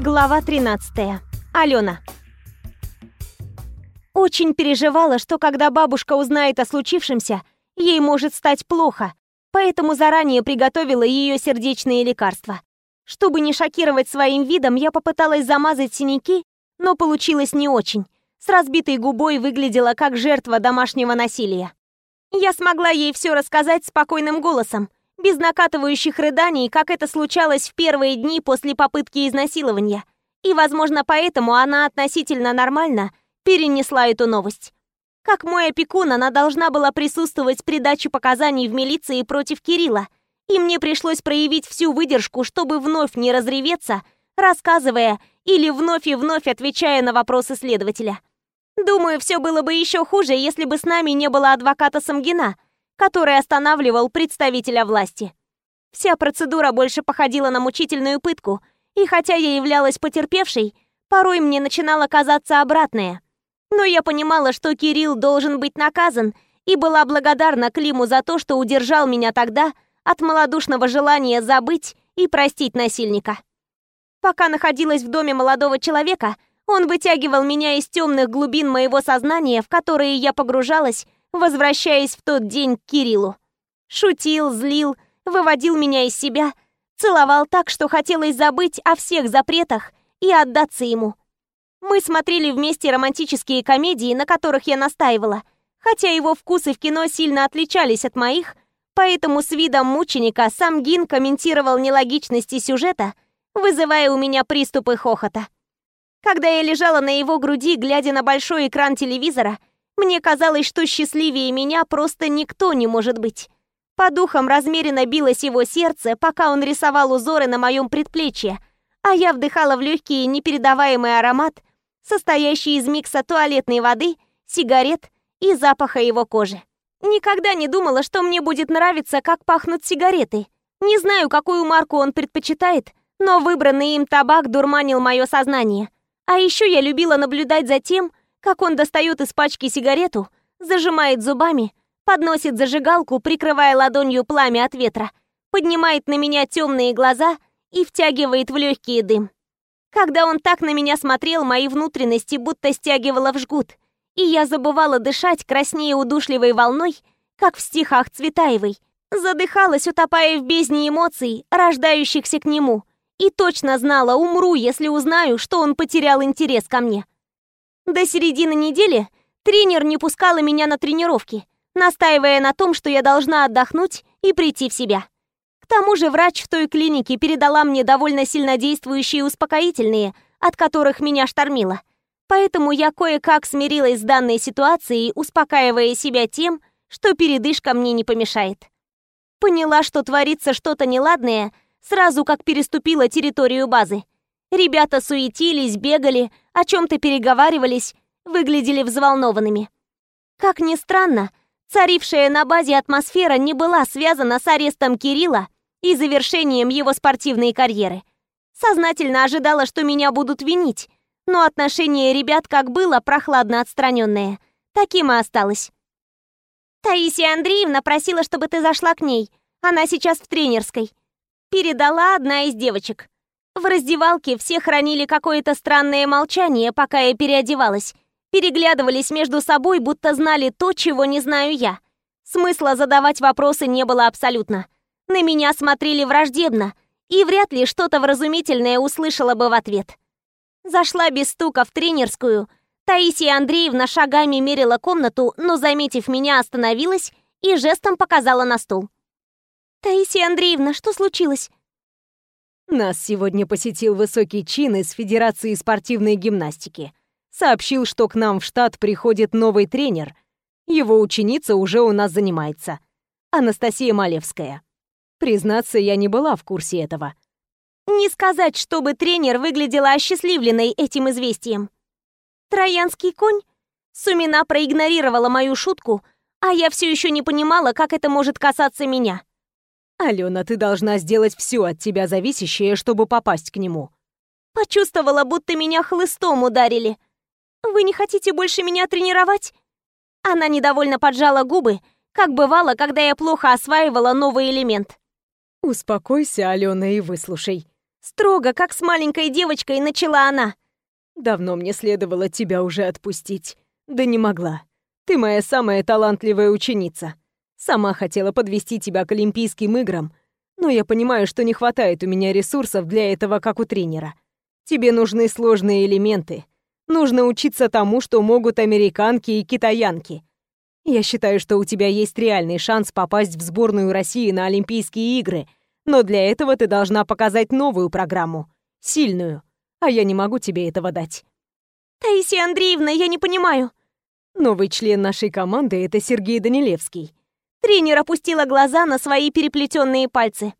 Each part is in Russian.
Глава 13. Алена. Очень переживала, что когда бабушка узнает о случившемся, ей может стать плохо, поэтому заранее приготовила ее сердечные лекарства. Чтобы не шокировать своим видом, я попыталась замазать синяки, но получилось не очень. С разбитой губой выглядела как жертва домашнего насилия. Я смогла ей все рассказать спокойным голосом, без накатывающих рыданий, как это случалось в первые дни после попытки изнасилования. И, возможно, поэтому она относительно нормально перенесла эту новость. Как мой опекун, она должна была присутствовать при даче показаний в милиции против Кирилла, и мне пришлось проявить всю выдержку, чтобы вновь не разреветься, рассказывая или вновь и вновь отвечая на вопросы следователя. Думаю, все было бы еще хуже, если бы с нами не было адвоката Самгина — который останавливал представителя власти. Вся процедура больше походила на мучительную пытку, и хотя я являлась потерпевшей, порой мне начинало казаться обратное. Но я понимала, что Кирилл должен быть наказан, и была благодарна Климу за то, что удержал меня тогда от малодушного желания забыть и простить насильника. Пока находилась в доме молодого человека, он вытягивал меня из темных глубин моего сознания, в которые я погружалась, возвращаясь в тот день к Кириллу. Шутил, злил, выводил меня из себя, целовал так, что хотелось забыть о всех запретах и отдаться ему. Мы смотрели вместе романтические комедии, на которых я настаивала, хотя его вкусы в кино сильно отличались от моих, поэтому с видом мученика сам Гин комментировал нелогичности сюжета, вызывая у меня приступы хохота. Когда я лежала на его груди, глядя на большой экран телевизора, мне казалось, что счастливее меня просто никто не может быть. По духам размеренно билось его сердце, пока он рисовал узоры на моем предплечье, а я вдыхала в легкий непередаваемый аромат, состоящий из микса туалетной воды, сигарет и запаха его кожи. Никогда не думала, что мне будет нравиться, как пахнут сигареты. Не знаю, какую марку он предпочитает, но выбранный им табак дурманил мое сознание. А еще я любила наблюдать за тем, как он достает из пачки сигарету, зажимает зубами, подносит зажигалку, прикрывая ладонью пламя от ветра, поднимает на меня темные глаза и втягивает в легкий дым. Когда он так на меня смотрел, мои внутренности будто стягивало в жгут, и я забывала дышать краснее удушливой волной, как в стихах Цветаевой. Задыхалась, утопая в бездне эмоций, рождающихся к нему, и точно знала, умру, если узнаю, что он потерял интерес ко мне. До середины недели тренер не пускала меня на тренировки, настаивая на том, что я должна отдохнуть и прийти в себя. К тому же врач в той клинике передала мне довольно сильнодействующие успокоительные, от которых меня штормило. Поэтому я кое-как смирилась с данной ситуацией, успокаивая себя тем, что передышка мне не помешает. Поняла, что творится что-то неладное, сразу как переступила территорию базы. Ребята суетились, бегали, о чем-то переговаривались, выглядели взволнованными. Как ни странно, царившая на базе атмосфера не была связана с арестом Кирилла и завершением его спортивной карьеры. Сознательно ожидала, что меня будут винить, но отношение ребят как было прохладно отстраненное, таким и осталось. «Таисия Андреевна просила, чтобы ты зашла к ней. Она сейчас в тренерской». Передала одна из девочек. В раздевалке все хранили какое-то странное молчание, пока я переодевалась. Переглядывались между собой, будто знали то, чего не знаю я. Смысла задавать вопросы не было абсолютно. На меня смотрели враждебно, и вряд ли что-то вразумительное услышала бы в ответ. Зашла без стука в тренерскую. Таисия Андреевна шагами мерила комнату, но, заметив меня, остановилась и жестом показала на стул. «Таисия Андреевна, что случилось?» Нас сегодня посетил высокий чин из Федерации спортивной гимнастики. Сообщил, что к нам в штат приходит новый тренер. Его ученица уже у нас занимается. Анастасия Малевская. Признаться, я не была в курсе этого. Не сказать, чтобы тренер выглядела осчастливленной этим известием. Троянский конь? Сумина проигнорировала мою шутку, а я все еще не понимала, как это может касаться меня. «Алена, ты должна сделать все от тебя зависящее, чтобы попасть к нему». Почувствовала, будто меня хлыстом ударили. «Вы не хотите больше меня тренировать?» Она недовольно поджала губы, как бывало, когда я плохо осваивала новый элемент. «Успокойся, Алена, и выслушай. Строго, как с маленькой девочкой, начала она. Давно мне следовало тебя уже отпустить. Да не могла. Ты моя самая талантливая ученица. Сама хотела подвести тебя к Олимпийским играм, но я понимаю, что не хватает у меня ресурсов для этого, как у тренера. Тебе нужны сложные элементы. Нужно учиться тому, что могут американки и китаянки. Я считаю, что у тебя есть реальный шанс попасть в сборную России на Олимпийские игры, но для этого ты должна показать новую программу, сильную, а я не могу тебе этого дать. Таисия Андреевна, я не понимаю. Новый член нашей команды — это Сергей Данилевский. Тренер опустила глаза на свои переплетенные пальцы.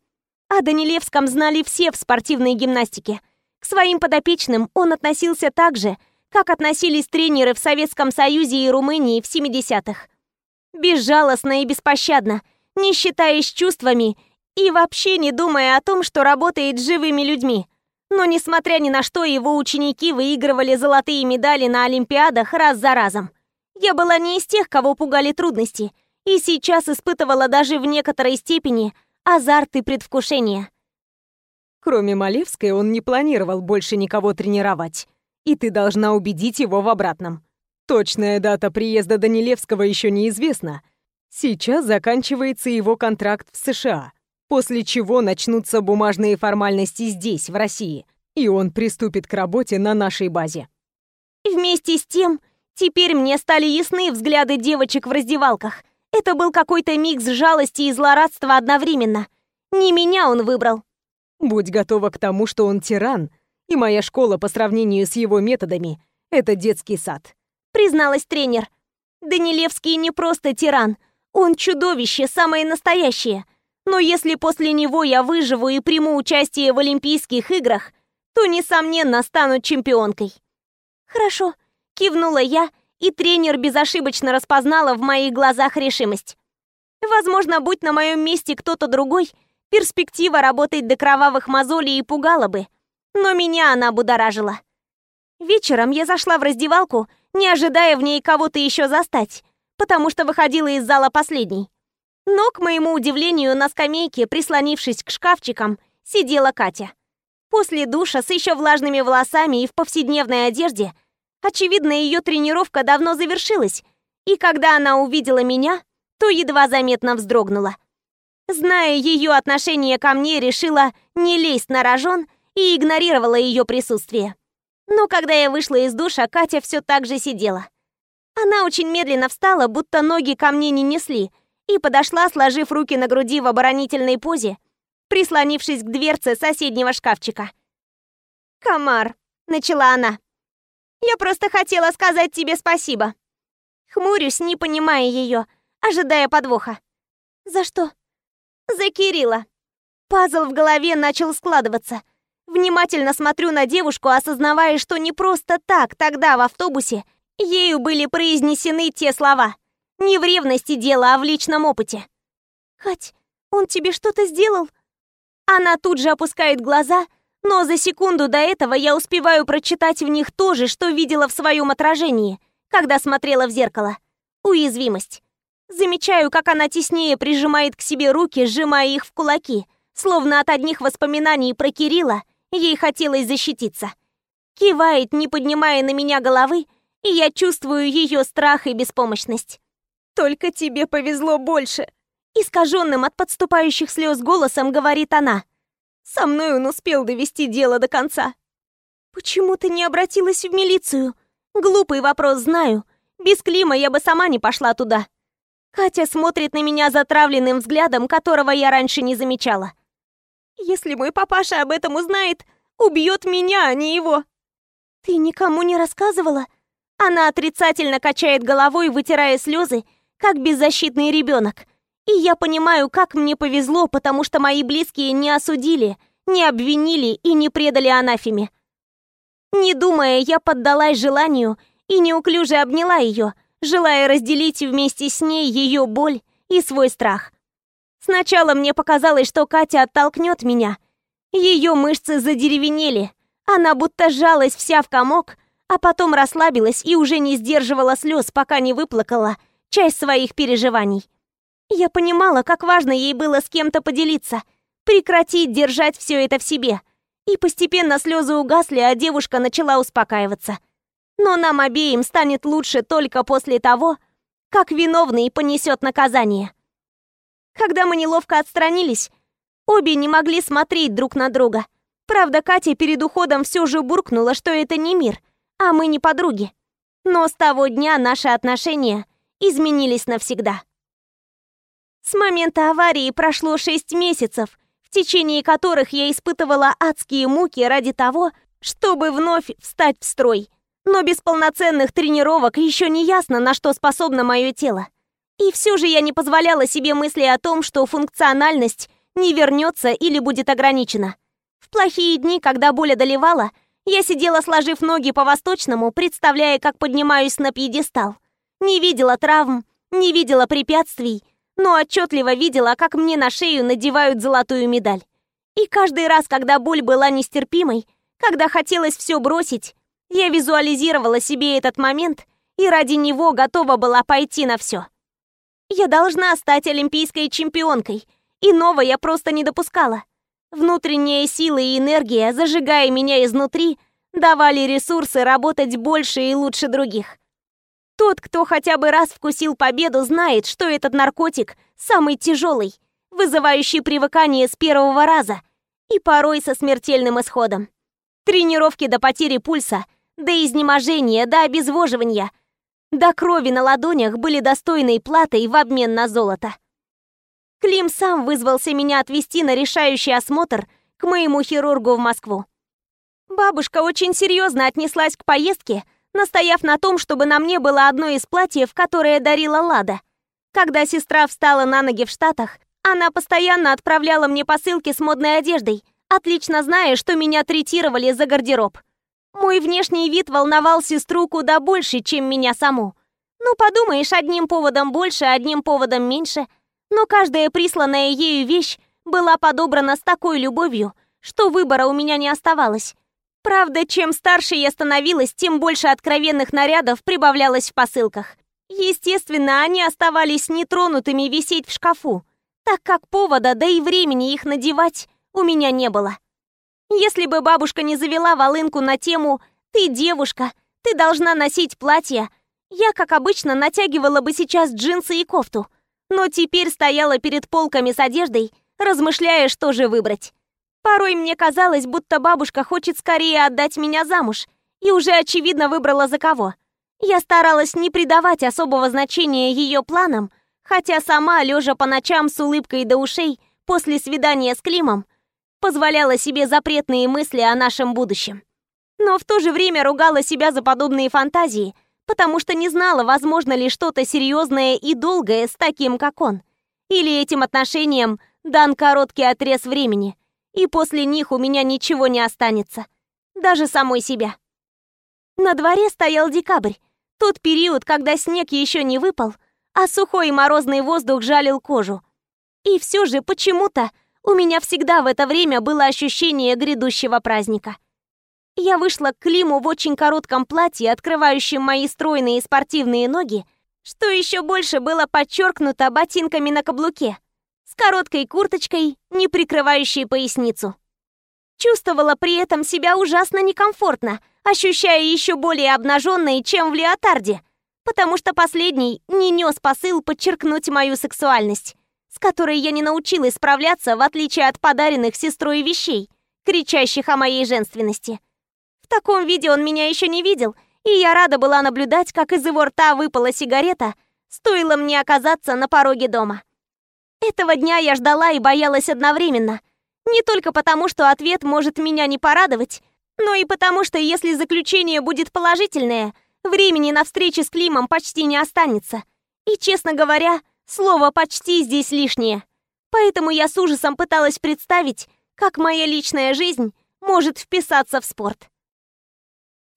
О Данилевском знали все в спортивной гимнастике. К своим подопечным он относился так же, как относились тренеры в Советском Союзе и Румынии в 70-х. Безжалостно и беспощадно, не считаясь чувствами и вообще не думая о том, что работает с живыми людьми. Но несмотря ни на что, его ученики выигрывали золотые медали на Олимпиадах раз за разом. Я была не из тех, кого пугали трудности, и сейчас испытывала даже в некоторой степени азарт и предвкушение. Кроме Малевской, он не планировал больше никого тренировать, и ты должна убедить его в обратном. Точная дата приезда Данилевского еще неизвестна. Сейчас заканчивается его контракт в США, после чего начнутся бумажные формальности здесь, в России, и он приступит к работе на нашей базе. Вместе с тем, теперь мне стали ясны взгляды девочек в раздевалках. Это был какой-то микс жалости и злорадства одновременно. Не меня он выбрал. Будь готова к тому, что он тиран, и моя школа по сравнению с его методами — это детский сад призналась тренер. Данилевский не просто тиран, он чудовище, самое настоящее. Но если после него я выживу и приму участие в Олимпийских играх, то, несомненно, стану чемпионкой. Хорошо, кивнула я, и тренер безошибочно распознала в моих глазах решимость. Возможно, будь на моем месте кто-то другой, перспектива работать до кровавых мозолей и пугала бы. Но меня она будоражила. Вечером я зашла в раздевалку не ожидая в ней кого-то еще застать, потому что выходила из зала последней. Но, к моему удивлению, на скамейке, прислонившись к шкафчикам, сидела Катя. После душа с еще влажными волосами и в повседневной одежде, очевидно, ее тренировка давно завершилась, и когда она увидела меня, то едва заметно вздрогнула. Зная ее отношение ко мне, решила не лезть на рожон и игнорировала ее присутствие. Но когда я вышла из душа, Катя все так же сидела. Она очень медленно встала, будто ноги ко мне не несли, и подошла, сложив руки на груди в оборонительной позе, прислонившись к дверце соседнего шкафчика. «Комар», — начала она, — «я просто хотела сказать тебе спасибо». Хмурюсь, не понимая ее, ожидая подвоха. «За что?» «За Кирилла». Пазл в голове начал складываться. Внимательно смотрю на девушку, осознавая, что не просто так тогда в автобусе ею были произнесены те слова. Не в ревности дело, а в личном опыте. «Кать, он тебе что-то сделал?» Она тут же опускает глаза, но за секунду до этого я успеваю прочитать в них то же, что видела в своем отражении, когда смотрела в зеркало. Уязвимость. Замечаю, как она теснее прижимает к себе руки, сжимая их в кулаки, словно от одних воспоминаний про Кирилла Ей хотелось защититься. Кивает, не поднимая на меня головы, и я чувствую ее страх и беспомощность. «Только тебе повезло больше!» Искаженным от подступающих слез голосом говорит она. «Со мной он успел довести дело до конца». «Почему ты не обратилась в милицию?» Глупый вопрос, знаю. Без Клима я бы сама не пошла туда. Катя смотрит на меня затравленным взглядом, которого я раньше не замечала. Если мой папаша об этом узнает, убьет меня, а не его. Ты никому не рассказывала? Она отрицательно качает головой, вытирая слезы, как беззащитный ребенок. И я понимаю, как мне повезло, потому что мои близкие не осудили, не обвинили и не предали анафеме. Не думая, я поддалась желанию и неуклюже обняла ее, желая разделить вместе с ней ее боль и свой страх. Сначала мне показалось, что Катя оттолкнет меня. Ее мышцы задеревенели. Она будто сжалась вся в комок, а потом расслабилась и уже не сдерживала слез, пока не выплакала часть своих переживаний. Я понимала, как важно ей было с кем-то поделиться, прекратить держать все это в себе. И постепенно слезы угасли, а девушка начала успокаиваться. Но нам обеим станет лучше только после того, как виновный понесет наказание. Когда мы неловко отстранились, обе не могли смотреть друг на друга. Правда, Катя перед уходом все же буркнула, что это не мир, а мы не подруги. Но с того дня наши отношения изменились навсегда. С момента аварии прошло шесть месяцев, в течение которых я испытывала адские муки ради того, чтобы вновь встать в строй. Но без полноценных тренировок еще не ясно, на что способно мое тело. И все же я не позволяла себе мысли о том, что функциональность не вернется или будет ограничена. В плохие дни, когда боль одолевала, я сидела, сложив ноги по-восточному, представляя, как поднимаюсь на пьедестал. Не видела травм, не видела препятствий, но отчетливо видела, как мне на шею надевают золотую медаль. И каждый раз, когда боль была нестерпимой, когда хотелось все бросить, я визуализировала себе этот момент и ради него готова была пойти на все. Я должна стать олимпийской чемпионкой, иного я просто не допускала. Внутренняя сила и энергия, зажигая меня изнутри, давали ресурсы работать больше и лучше других. Тот, кто хотя бы раз вкусил победу, знает, что этот наркотик самый тяжелый, вызывающий привыкание с первого раза и порой со смертельным исходом. Тренировки до потери пульса, до изнеможения, до обезвоживания, до крови на ладонях были достойной платой в обмен на золото. Клим сам вызвался меня отвезти на решающий осмотр к моему хирургу в Москву. Бабушка очень серьезно отнеслась к поездке – настояв на том, чтобы на мне было одно из платьев, которое дарила Лада. Когда сестра встала на ноги в Штатах, она постоянно отправляла мне посылки с модной одеждой, отлично зная, что меня третировали за гардероб. Мой внешний вид волновал сестру куда больше, чем меня саму. Ну, подумаешь, одним поводом больше, одним поводом меньше. Но каждая присланная ею вещь была подобрана с такой любовью, что выбора у меня не оставалось. Правда, чем старше я становилась, тем больше откровенных нарядов прибавлялось в посылках. Естественно, они оставались нетронутыми висеть в шкафу, так как повода, да и времени их надевать у меня не было. Если бы бабушка не завела волынку на тему «ты девушка, ты должна носить платье», я, как обычно, натягивала бы сейчас джинсы и кофту, но теперь стояла перед полками с одеждой, размышляя, что же выбрать. Порой мне казалось, будто бабушка хочет скорее отдать меня замуж, и уже очевидно выбрала за кого. Я старалась не придавать особого значения ее планам, хотя сама, лежа по ночам с улыбкой до ушей после свидания с Климом, позволяла себе запретные мысли о нашем будущем. Но в то же время ругала себя за подобные фантазии, потому что не знала, возможно ли что-то серьезное и долгое с таким, как он. Или этим отношениям дан короткий отрез времени, и после них у меня ничего не останется. Даже самой себя. На дворе стоял декабрь, тот период, когда снег еще не выпал, а сухой и морозный воздух жалил кожу. И все же почему-то у меня всегда в это время было ощущение грядущего праздника. Я вышла к Климу в очень коротком платье, открывающем мои стройные спортивные ноги, что еще больше было подчеркнуто ботинками на каблуке с короткой курточкой, не прикрывающей поясницу. Чувствовала при этом себя ужасно некомфортно, ощущая еще более обнаженной, чем в леотарде, потому что последний не нес посыл подчеркнуть мою сексуальность, с которой я не научилась справляться, в отличие от подаренных сестрой вещей, кричащих о моей женственности. В таком виде он меня еще не видел, и я рада была наблюдать, как из его рта выпала сигарета, стоило мне оказаться на пороге дома. Этого дня я ждала и боялась одновременно. Не только потому, что ответ может меня не порадовать, но и потому, что если заключение будет положительное, времени на встречи с Климом почти не останется. И, честно говоря, слово «почти» здесь лишнее. Поэтому я с ужасом пыталась представить, как моя личная жизнь может вписаться в спорт.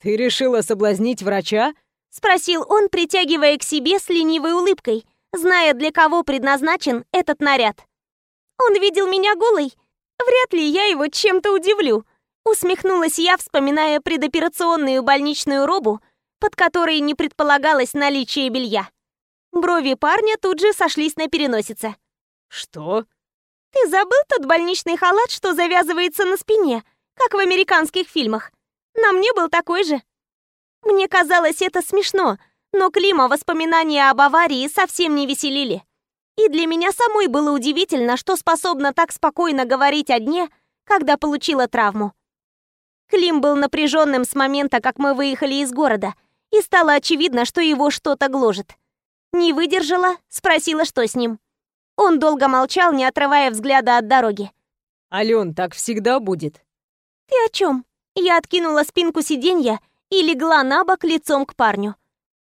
«Ты решила соблазнить врача?» — спросил он, притягивая к себе с ленивой улыбкой зная, для кого предназначен этот наряд. Он видел меня голой. Вряд ли я его чем-то удивлю. Усмехнулась я, вспоминая предоперационную больничную робу, под которой не предполагалось наличие белья. Брови парня тут же сошлись на переносице. «Что?» «Ты забыл тот больничный халат, что завязывается на спине?» как в американских фильмах. На мне был такой же. Мне казалось это смешно, но Клима воспоминания об аварии совсем не веселили. И для меня самой было удивительно, что способна так спокойно говорить о дне, когда получила травму. Клим был напряженным с момента, как мы выехали из города, и стало очевидно, что его что-то гложет. Не выдержала, спросила, что с ним. Он долго молчал, не отрывая взгляда от дороги. «Ален, так всегда будет?» «Ты о чем?» Я откинула спинку сиденья и легла на бок лицом к парню.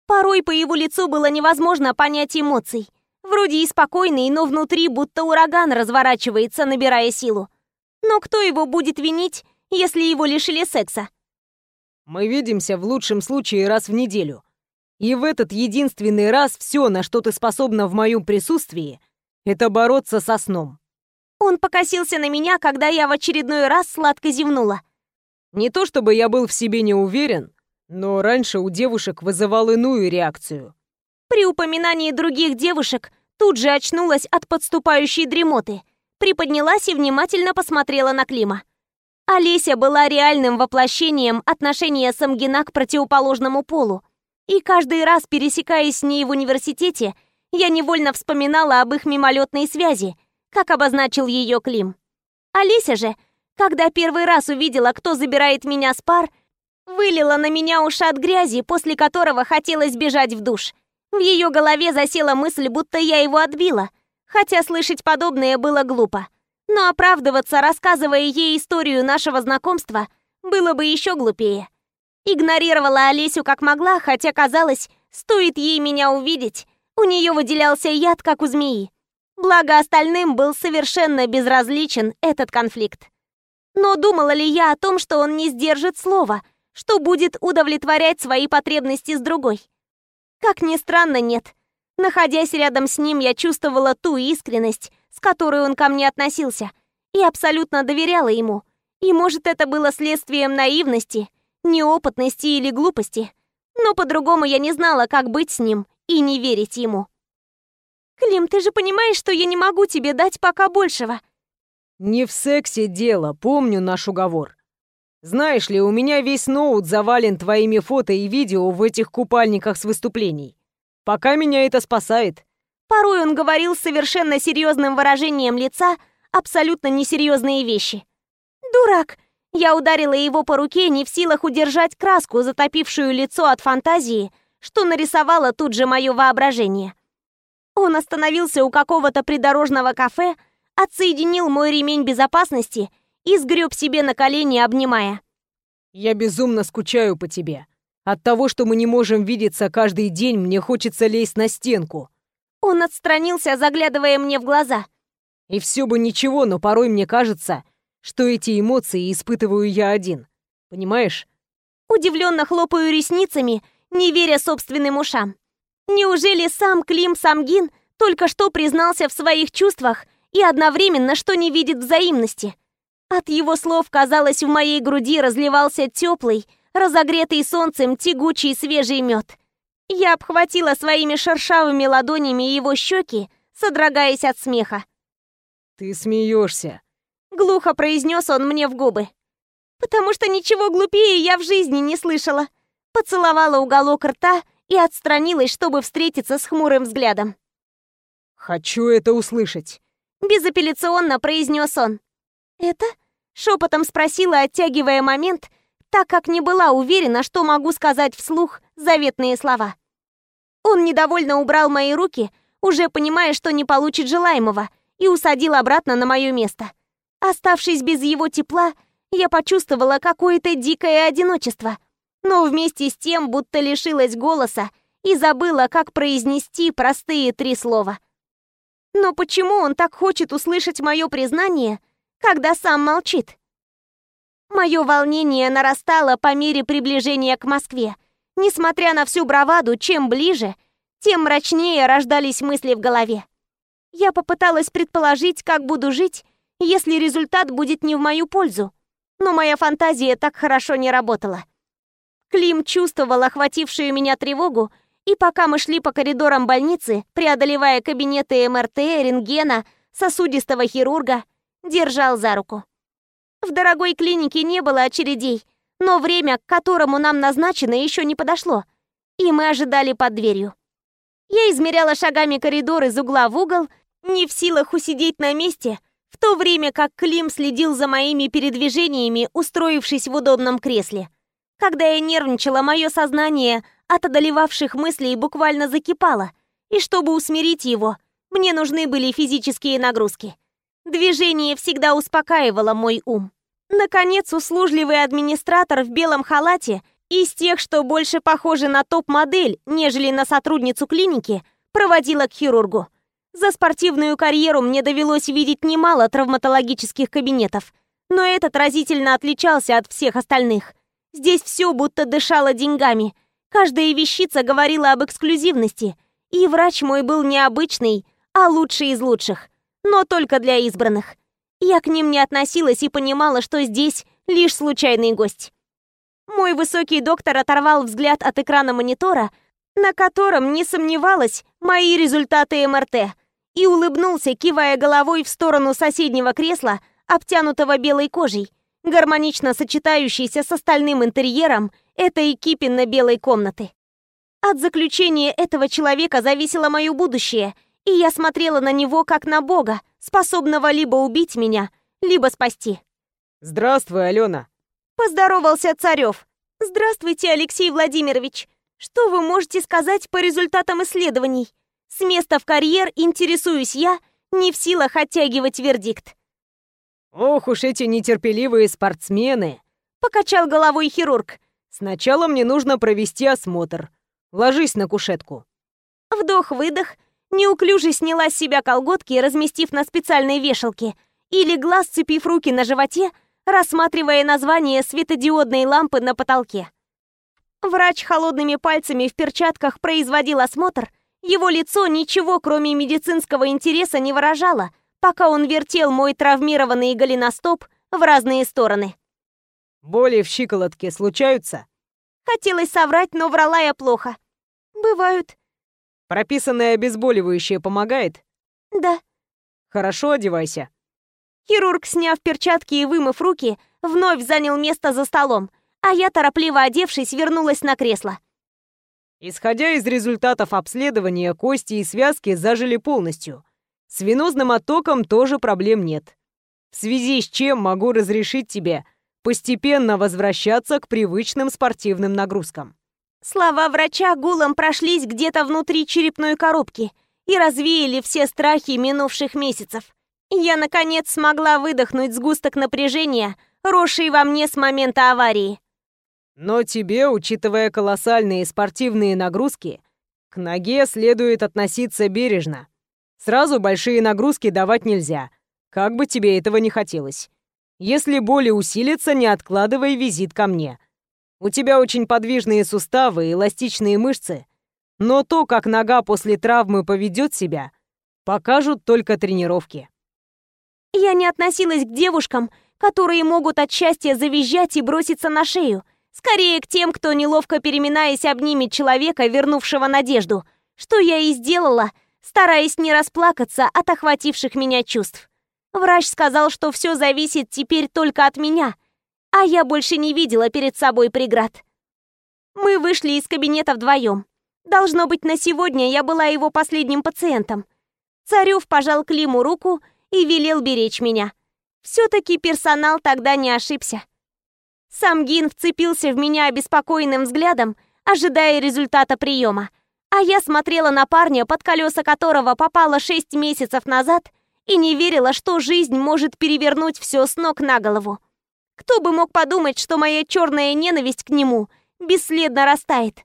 Порой по его лицу было невозможно понять эмоций. Вроде и спокойный, но внутри будто ураган разворачивается, набирая силу. Но кто его будет винить, если его лишили секса? Мы видимся в лучшем случае раз в неделю. И в этот единственный раз все, на что ты способна в моем присутствии, это бороться со сном. Он покосился на меня, когда я в очередной раз сладко зевнула. Не то чтобы я был в себе не уверен, но раньше у девушек вызывал иную реакцию. При упоминании других девушек тут же очнулась от подступающей дремоты, приподнялась и внимательно посмотрела на Клима. Олеся была реальным воплощением отношения Самгина к противоположному полу. И каждый раз, пересекаясь с ней в университете, я невольно вспоминала об их мимолетной связи, как обозначил ее Клим. Олеся же, когда первый раз увидела, кто забирает меня с пар, вылила на меня ушат грязи, после которого хотелось бежать в душ. В ее голове засела мысль, будто я его отбила, хотя слышать подобное было глупо. Но оправдываться, рассказывая ей историю нашего знакомства, было бы еще глупее. Игнорировала Олесю как могла, хотя казалось, стоит ей меня увидеть, у нее выделялся яд, как у змеи. Благо остальным был совершенно безразличен этот конфликт. Но думала ли я о том, что он не сдержит слова, что будет удовлетворять свои потребности с другой? Как ни странно, нет. Находясь рядом с ним, я чувствовала ту искренность, с которой он ко мне относился, и абсолютно доверяла ему. И может, это было следствием наивности, неопытности или глупости, но по-другому я не знала, как быть с ним и не верить ему. «Клим, ты же понимаешь, что я не могу тебе дать пока большего?» «Не в сексе дело, помню наш уговор. Знаешь ли, у меня весь ноут завален твоими фото и видео в этих купальниках с выступлений. Пока меня это спасает». Порой он говорил с совершенно серьезным выражением лица абсолютно несерьезные вещи. «Дурак!» Я ударила его по руке, не в силах удержать краску, затопившую лицо от фантазии, что нарисовало тут же мое воображение. Он остановился у какого-то придорожного кафе, отсоединил мой ремень безопасности и сгреб себе на колени, обнимая. «Я безумно скучаю по тебе. От того, что мы не можем видеться каждый день, мне хочется лезть на стенку». Он отстранился, заглядывая мне в глаза. «И все бы ничего, но порой мне кажется, что эти эмоции испытываю я один. Понимаешь?» Удивленно хлопаю ресницами, не веря собственным ушам. Неужели сам Клим Самгин только что признался в своих чувствах и одновременно, что не видит взаимности? От его слов, казалось, в моей груди разливался теплый, разогретый солнцем тягучий свежий мед. Я обхватила своими шершавыми ладонями его щеки, содрогаясь от смеха. «Ты смеешься», — глухо произнес он мне в губы. «Потому что ничего глупее я в жизни не слышала». Поцеловала уголок рта и отстранилась, чтобы встретиться с хмурым взглядом. «Хочу это услышать», — безапелляционно произнес он. «Это?» — шепотом спросила, оттягивая момент, так как не была уверена, что могу сказать вслух заветные слова. Он недовольно убрал мои руки, уже понимая, что не получит желаемого, и усадил обратно на мое место. Оставшись без его тепла, я почувствовала какое-то дикое одиночество — но вместе с тем будто лишилась голоса и забыла, как произнести простые три слова. Но почему он так хочет услышать мое признание, когда сам молчит? Мое волнение нарастало по мере приближения к Москве. Несмотря на всю браваду, чем ближе, тем мрачнее рождались мысли в голове. Я попыталась предположить, как буду жить, если результат будет не в мою пользу. Но моя фантазия так хорошо не работала. Клим чувствовал охватившую меня тревогу, и пока мы шли по коридорам больницы, преодолевая кабинеты МРТ, рентгена, сосудистого хирурга, держал за руку. В дорогой клинике не было очередей, но время, к которому нам назначено, еще не подошло, и мы ожидали под дверью. Я измеряла шагами коридор из угла в угол, не в силах усидеть на месте, в то время как Клим следил за моими передвижениями, устроившись в удобном кресле. Когда я нервничала, мое сознание от одолевавших мыслей буквально закипало, и чтобы усмирить его, мне нужны были физические нагрузки. Движение всегда успокаивало мой ум. Наконец, услужливый администратор в белом халате, из тех, что больше похожи на топ-модель, нежели на сотрудницу клиники, проводила к хирургу. За спортивную карьеру мне довелось видеть немало травматологических кабинетов, но этот разительно отличался от всех остальных. Здесь все будто дышало деньгами. Каждая вещица говорила об эксклюзивности, и врач мой был необычный, а лучший из лучших, но только для избранных. Я к ним не относилась и понимала, что здесь лишь случайный гость. Мой высокий доктор оторвал взгляд от экрана монитора, на котором, не сомневалась, мои результаты МРТ, и улыбнулся, кивая головой в сторону соседнего кресла, обтянутого белой кожей, гармонично сочетающейся с остальным интерьером этой кипенно-белой комнаты. От заключения этого человека зависело мое будущее, и я смотрела на него как на бога, способного либо убить меня, либо спасти. «Здравствуй, Алена!» Поздоровался Царев. «Здравствуйте, Алексей Владимирович! Что вы можете сказать по результатам исследований? С места в карьер интересуюсь я, не в силах оттягивать вердикт». «Ох уж эти нетерпеливые спортсмены!» Покачал головой хирург. «Сначала мне нужно провести осмотр. Ложись на кушетку». Вдох-выдох, Неуклюже сняла с себя колготки, разместив на специальной вешалке, и легла, сцепив руки на животе, рассматривая название светодиодной лампы на потолке. Врач холодными пальцами в перчатках производил осмотр. Его лицо ничего, кроме медицинского интереса, не выражало, пока он вертел мой травмированный голеностоп в разные стороны. «Боли в щиколотке случаются?» Хотелось соврать, но врала я плохо. «Бывают», Прописанное обезболивающее помогает? Да. Хорошо, одевайся. Хирург, сняв перчатки и вымыв руки, вновь занял место за столом, а я, торопливо одевшись, вернулась на кресло. Исходя из результатов обследования, кости и связки зажили полностью. С венозным оттоком тоже проблем нет. В связи с чем могу разрешить тебе постепенно возвращаться к привычным спортивным нагрузкам. Слова врача гулом прошлись где-то внутри черепной коробки и развеяли все страхи минувших месяцев. Я, наконец, смогла выдохнуть сгусток напряжения, росший во мне с момента аварии. Но тебе, учитывая колоссальные спортивные нагрузки, к ноге следует относиться бережно. Сразу большие нагрузки давать нельзя, как бы тебе этого не хотелось. Если боли усилятся, не откладывай визит ко мне. У тебя очень подвижные суставы и эластичные мышцы, но то, как нога после травмы поведет себя, покажут только тренировки. Я не относилась к девушкам, которые могут от счастья завизжать и броситься на шею. Скорее к тем, кто, неловко переминаясь, обнимет человека, вернувшего надежду, что я и сделала, стараясь не расплакаться от охвативших меня чувств. Врач сказал, что все зависит теперь только от меня, а я больше не видела перед собой преград. Мы вышли из кабинета вдвоем. Должно быть, на сегодня я была его последним пациентом. Царев пожал Климу руку и велел беречь меня. Все-таки персонал тогда не ошибся. Сам Гин вцепился в меня обеспокоенным взглядом, ожидая результата приема. А я смотрела на парня, под колеса которого попала шесть месяцев назад, и не верила, что жизнь может перевернуть все с ног на голову. Кто бы мог подумать, что моя черная ненависть к нему бесследно растает.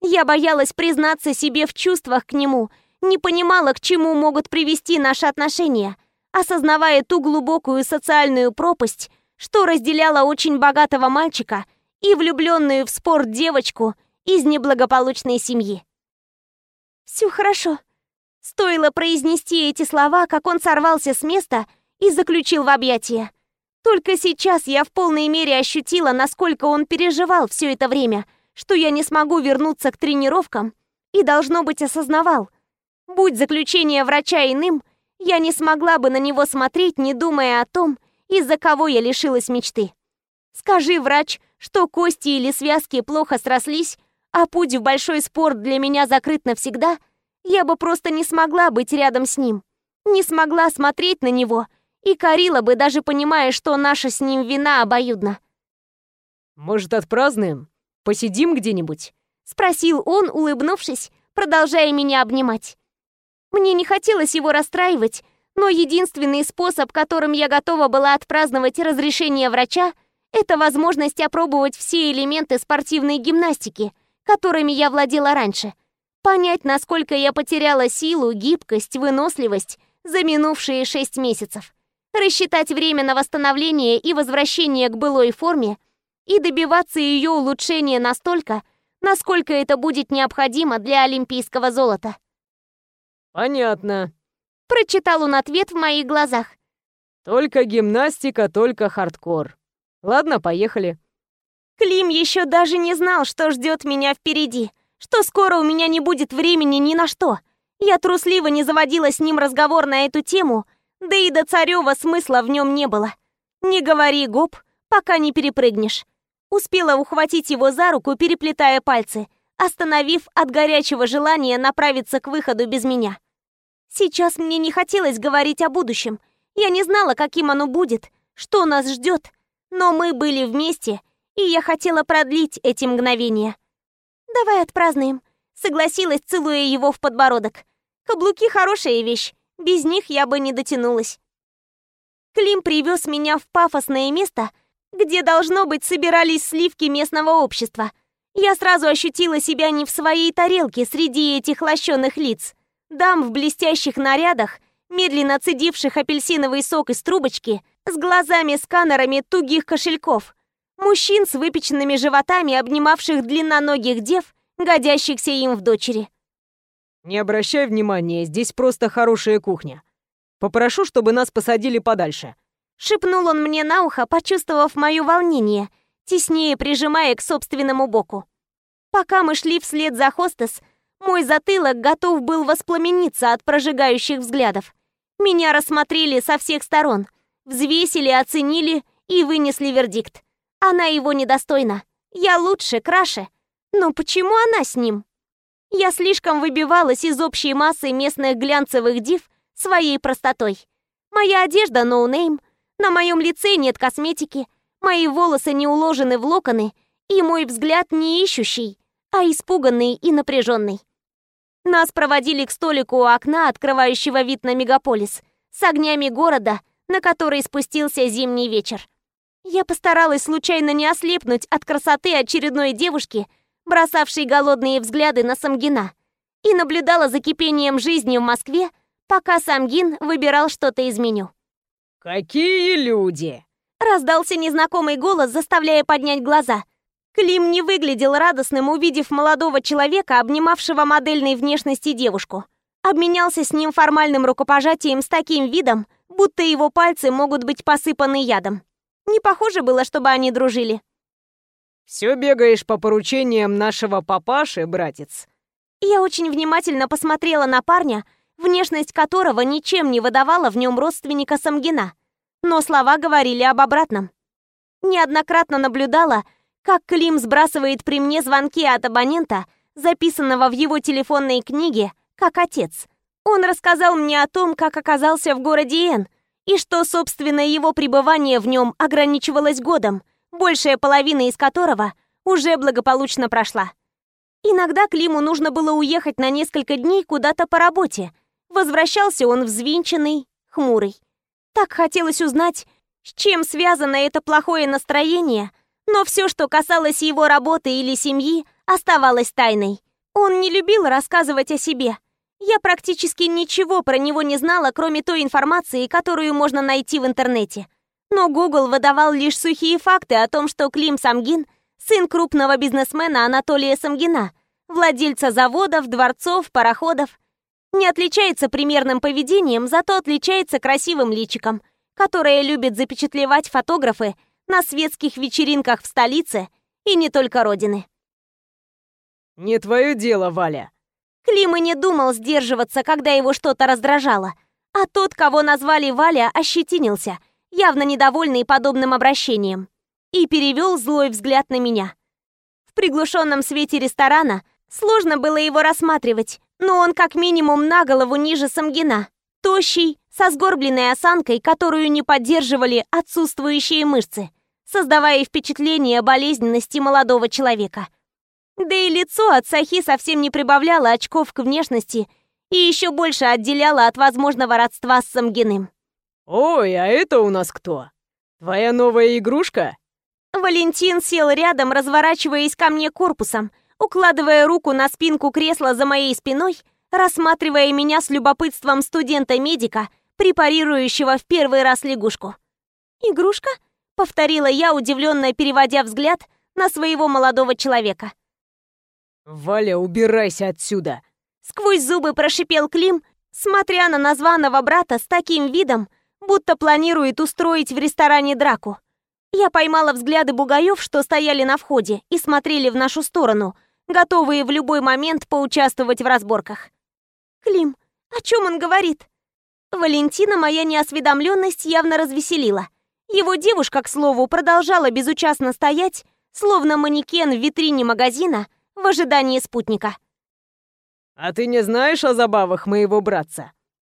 Я боялась признаться себе в чувствах к нему, не понимала, к чему могут привести наши отношения, осознавая ту глубокую социальную пропасть, что разделяла очень богатого мальчика и влюбленную в спорт девочку из неблагополучной семьи. «Все хорошо». Стоило произнести эти слова, как он сорвался с места и заключил в объятия. Только сейчас я в полной мере ощутила, насколько он переживал все это время, что я не смогу вернуться к тренировкам и, должно быть, осознавал. Будь заключение врача иным, я не смогла бы на него смотреть, не думая о том, из-за кого я лишилась мечты. Скажи, врач, что кости или связки плохо срослись, а путь в большой спорт для меня закрыт навсегда, я бы просто не смогла быть рядом с ним. Не смогла смотреть на него и корила бы, даже понимая, что наша с ним вина обоюдна. «Может, отпразднуем? Посидим где-нибудь?» Спросил он, улыбнувшись, продолжая меня обнимать. Мне не хотелось его расстраивать, но единственный способ, которым я готова была отпраздновать разрешение врача, это возможность опробовать все элементы спортивной гимнастики, которыми я владела раньше. Понять, насколько я потеряла силу, гибкость, выносливость за минувшие шесть месяцев. Рассчитать время на восстановление и возвращение к былой форме и добиваться ее улучшения настолько, насколько это будет необходимо для олимпийского золота. «Понятно», — прочитал он ответ в моих глазах. «Только гимнастика, только хардкор. Ладно, поехали». Клим еще даже не знал, что ждет меня впереди, что скоро у меня не будет времени ни на что. Я трусливо не заводила с ним разговор на эту тему, да и до Царева смысла в нем не было. Не говори гоп, пока не перепрыгнешь. Успела ухватить его за руку, переплетая пальцы, остановив от горячего желания направиться к выходу без меня. Сейчас мне не хотелось говорить о будущем. Я не знала, каким оно будет, что нас ждет, но мы были вместе, и я хотела продлить эти мгновения. «Давай отпразднуем», — согласилась, целуя его в подбородок. «Каблуки — хорошая вещь, без них я бы не дотянулась». Клим привез меня в пафосное место, где, должно быть, собирались сливки местного общества. Я сразу ощутила себя не в своей тарелке среди этих лощеных лиц. Дам в блестящих нарядах, медленно цедивших апельсиновый сок из трубочки, с глазами-сканерами тугих кошельков, мужчин с выпеченными животами, обнимавших длинноногих дев, годящихся им в дочери. «Не обращай внимания, здесь просто хорошая кухня. Попрошу, чтобы нас посадили подальше». Шепнул он мне на ухо, почувствовав мое волнение, теснее прижимая к собственному боку. Пока мы шли вслед за хостес, мой затылок готов был воспламениться от прожигающих взглядов. Меня рассмотрели со всех сторон, взвесили, оценили и вынесли вердикт. Она его недостойна. Я лучше, краше. Но почему она с ним? Я слишком выбивалась из общей массы местных глянцевых див своей простотой. Моя одежда no name, на моем лице нет косметики, мои волосы не уложены в локоны, и мой взгляд не ищущий, а испуганный и напряженный. Нас проводили к столику у окна, открывающего вид на мегаполис, с огнями города, на который спустился зимний вечер. Я постаралась случайно не ослепнуть от красоты очередной девушки, бросавшей голодные взгляды на Самгина, и наблюдала за кипением жизни в Москве, пока Самгин выбирал что-то из меню. «Какие люди!» Раздался незнакомый голос, заставляя поднять глаза. Клим не выглядел радостным, увидев молодого человека, обнимавшего модельной внешности девушку. Обменялся с ним формальным рукопожатием с таким видом, будто его пальцы могут быть посыпаны ядом. Не похоже было, чтобы они дружили. «Все бегаешь по поручениям нашего папаши, братец?» Я очень внимательно посмотрела на парня, внешность которого ничем не выдавала в нем родственника Самгина. Но слова говорили об обратном. Неоднократно наблюдала, как Клим сбрасывает при мне звонки от абонента, записанного в его телефонной книге, как отец. Он рассказал мне о том, как оказался в городе Н, и что, собственно, его пребывание в нем ограничивалось годом, большая половина из которого уже благополучно прошла. Иногда Климу нужно было уехать на несколько дней куда-то по работе. Возвращался он взвинченный, хмурый. Так хотелось узнать, с чем связано это плохое настроение, но все, что касалось его работы или семьи, оставалось тайной. Он не любил рассказывать о себе, я практически ничего про него не знала, кроме той информации, которую можно найти в интернете. Но Google выдавал лишь сухие факты о том, что Клим Самгин – сын крупного бизнесмена Анатолия Самгина, владельца заводов, дворцов, пароходов. Не отличается примерным поведением, зато отличается красивым личиком, которое любит запечатлевать фотографы на светских вечеринках в столице и не только родины. «Не твое дело, Валя», Клим и не думал сдерживаться, когда его что-то раздражало. А тот, кого назвали Валя, ощетинился, явно недовольный подобным обращением, и перевел злой взгляд на меня. В приглушенном свете ресторана сложно было его рассматривать, но он как минимум на голову ниже Самгина, тощий, со сгорбленной осанкой, которую не поддерживали отсутствующие мышцы, создавая впечатление болезненности молодого человека. Да и лицо от Сахи совсем не прибавляло очков к внешности и еще больше отделяло от возможного родства с Самгиным. «Ой, а это у нас кто? Твоя новая игрушка?» Валентин сел рядом, разворачиваясь ко мне корпусом, укладывая руку на спинку кресла за моей спиной, рассматривая меня с любопытством студента-медика, препарирующего в первый раз лягушку. «Игрушка?» — повторила я, удивленно переводя взгляд на своего молодого человека. «Валя, убирайся отсюда!» Сквозь зубы прошипел Клим, смотря на названного брата с таким видом, будто планирует устроить в ресторане драку. Я поймала взгляды бугаев, что стояли на входе и смотрели в нашу сторону, готовые в любой момент поучаствовать в разборках. «Клим, о чем он говорит?» Валентина моя неосведомленность явно развеселила. Его девушка, к слову, продолжала безучастно стоять, словно манекен в витрине магазина в ожидании спутника. «А ты не знаешь о забавах моего братца?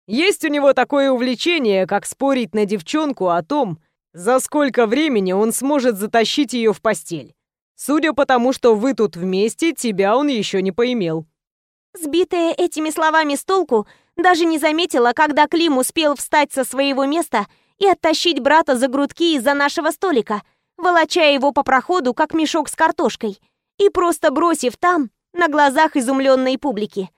Есть у него такое увлечение, как спорить на девчонку о том, за сколько времени он сможет затащить ее в постель. Судя по тому, что вы тут вместе, тебя он еще не поимел». Сбитая этими словами с толку, даже не заметила, когда Клим успел встать со своего места и оттащить брата за грудки из-за нашего столика, волоча его по проходу, как мешок с картошкой, и просто бросив там, на глазах изумленной публики.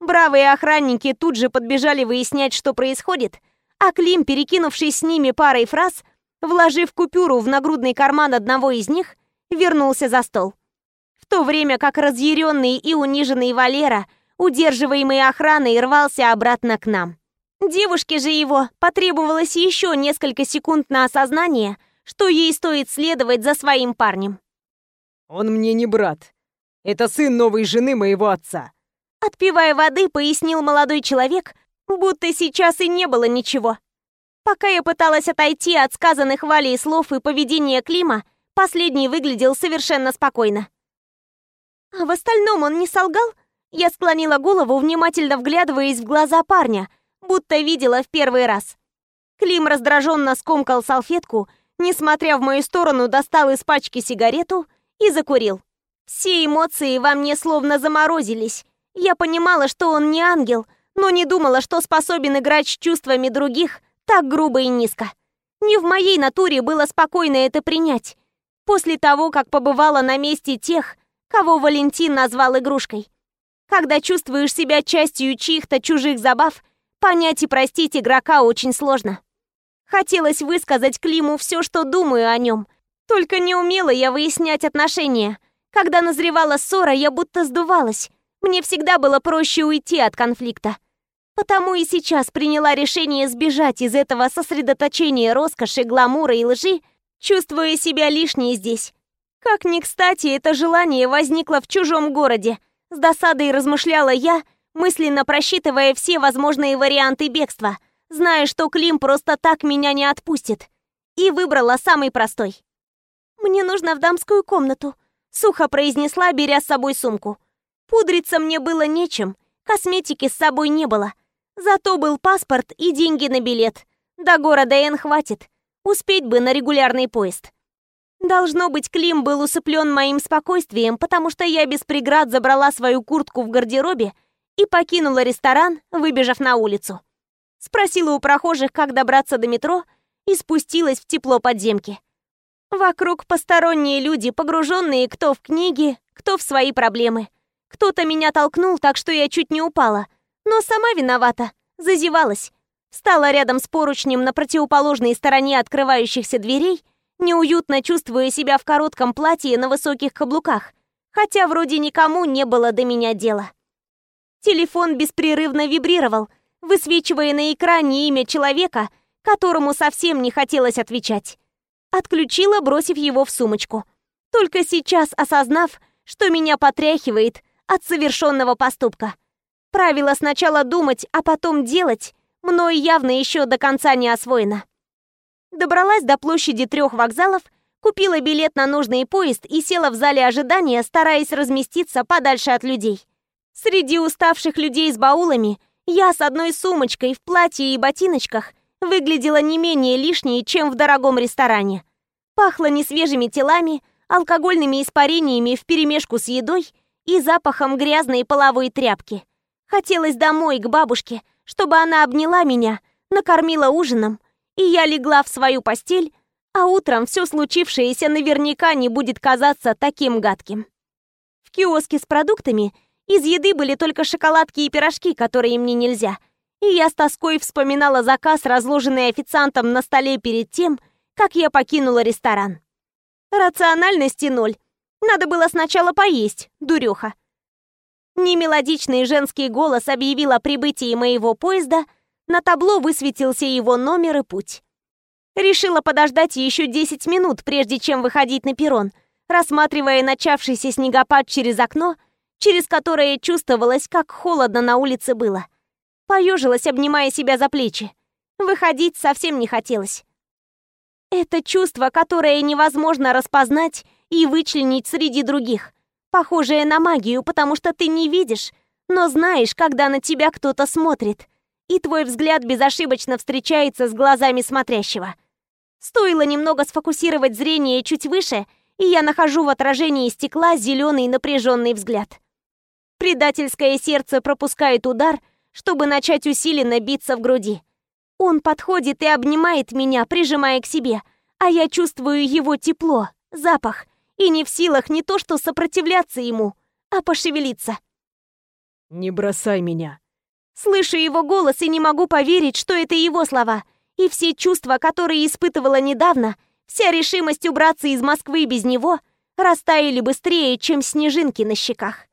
Бравые охранники тут же подбежали выяснять, что происходит, а Клим, перекинувшись с ними парой фраз, вложив купюру в нагрудный карман одного из них, вернулся за стол. В то время как разъяренный и униженный Валера, удерживаемый охраной, рвался обратно к нам. Девушке же его потребовалось еще несколько секунд на осознание, что ей стоит следовать за своим парнем. «Он мне не брат. Это сын новой жены моего отца». Отпивая воды, пояснил молодой человек, будто сейчас и не было ничего. Пока я пыталась отойти от сказанных Валей слов и поведения Клима, последний выглядел совершенно спокойно. А в остальном он не солгал? Я склонила голову, внимательно вглядываясь в глаза парня, будто видела в первый раз. Клим раздраженно скомкал салфетку, несмотря в мою сторону, достал из пачки сигарету и закурил. Все эмоции во мне словно заморозились. Я понимала, что он не ангел, но не думала, что способен играть с чувствами других так грубо и низко. Не в моей натуре было спокойно это принять. После того, как побывала на месте тех, кого Валентин назвал игрушкой. Когда чувствуешь себя частью чьих-то чужих забав, понять и простить игрока очень сложно. Хотелось высказать Климу все, что думаю о нем. Только не умела я выяснять отношения. Когда назревала ссора, я будто сдувалась. Мне всегда было проще уйти от конфликта. Потому и сейчас приняла решение сбежать из этого сосредоточения роскоши, гламура и лжи, чувствуя себя лишней здесь. Как ни кстати, это желание возникло в чужом городе. С досадой размышляла я, мысленно просчитывая все возможные варианты бегства, зная, что Клим просто так меня не отпустит. И выбрала самый простой. «Мне нужно в дамскую комнату», — сухо произнесла, беря с собой сумку. Пудриться мне было нечем, косметики с собой не было — Зато был паспорт и деньги на билет. До города Н хватит. Успеть бы на регулярный поезд. Должно быть, Клим был усыплен моим спокойствием, потому что я без преград забрала свою куртку в гардеробе и покинула ресторан, выбежав на улицу. Спросила у прохожих, как добраться до метро, и спустилась в тепло подземки. Вокруг посторонние люди, погруженные кто в книги, кто в свои проблемы. Кто-то меня толкнул так, что я чуть не упала — но сама виновата, зазевалась. Встала рядом с поручнем на противоположной стороне открывающихся дверей, неуютно чувствуя себя в коротком платье на высоких каблуках, хотя вроде никому не было до меня дела. Телефон беспрерывно вибрировал, высвечивая на экране имя человека, которому совсем не хотелось отвечать. Отключила, бросив его в сумочку. Только сейчас осознав, что меня потряхивает от совершенного поступка. Правило сначала думать, а потом делать мной явно еще до конца не освоено. Добралась до площади трех вокзалов, купила билет на нужный поезд и села в зале ожидания, стараясь разместиться подальше от людей. Среди уставших людей с баулами я с одной сумочкой в платье и ботиночках выглядела не менее лишней, чем в дорогом ресторане. Пахло несвежими телами, алкогольными испарениями вперемешку с едой и запахом грязной половой тряпки. Хотелось домой, к бабушке, чтобы она обняла меня, накормила ужином, и я легла в свою постель, а утром все случившееся наверняка не будет казаться таким гадким. В киоске с продуктами из еды были только шоколадки и пирожки, которые мне нельзя, и я с тоской вспоминала заказ, разложенный официантом на столе перед тем, как я покинула ресторан. Рациональности ноль. Надо было сначала поесть, дуреха. Немелодичный женский голос объявил о прибытии моего поезда, на табло высветился его номер и путь. Решила подождать еще 10 минут, прежде чем выходить на перрон, рассматривая начавшийся снегопад через окно, через которое чувствовалось, как холодно на улице было. Поежилась, обнимая себя за плечи. Выходить совсем не хотелось. Это чувство, которое невозможно распознать и вычленить среди других. Похожее на магию, потому что ты не видишь, но знаешь, когда на тебя кто-то смотрит, и твой взгляд безошибочно встречается с глазами смотрящего. Стоило немного сфокусировать зрение чуть выше, и я нахожу в отражении стекла зеленый напряженный взгляд. Предательское сердце пропускает удар, чтобы начать усиленно биться в груди. Он подходит и обнимает меня, прижимая к себе, а я чувствую его тепло, запах, и не в силах не то что сопротивляться ему, а пошевелиться. «Не бросай меня». Слышу его голос и не могу поверить, что это его слова. И все чувства, которые испытывала недавно, вся решимость убраться из Москвы без него, растаяли быстрее, чем снежинки на щеках.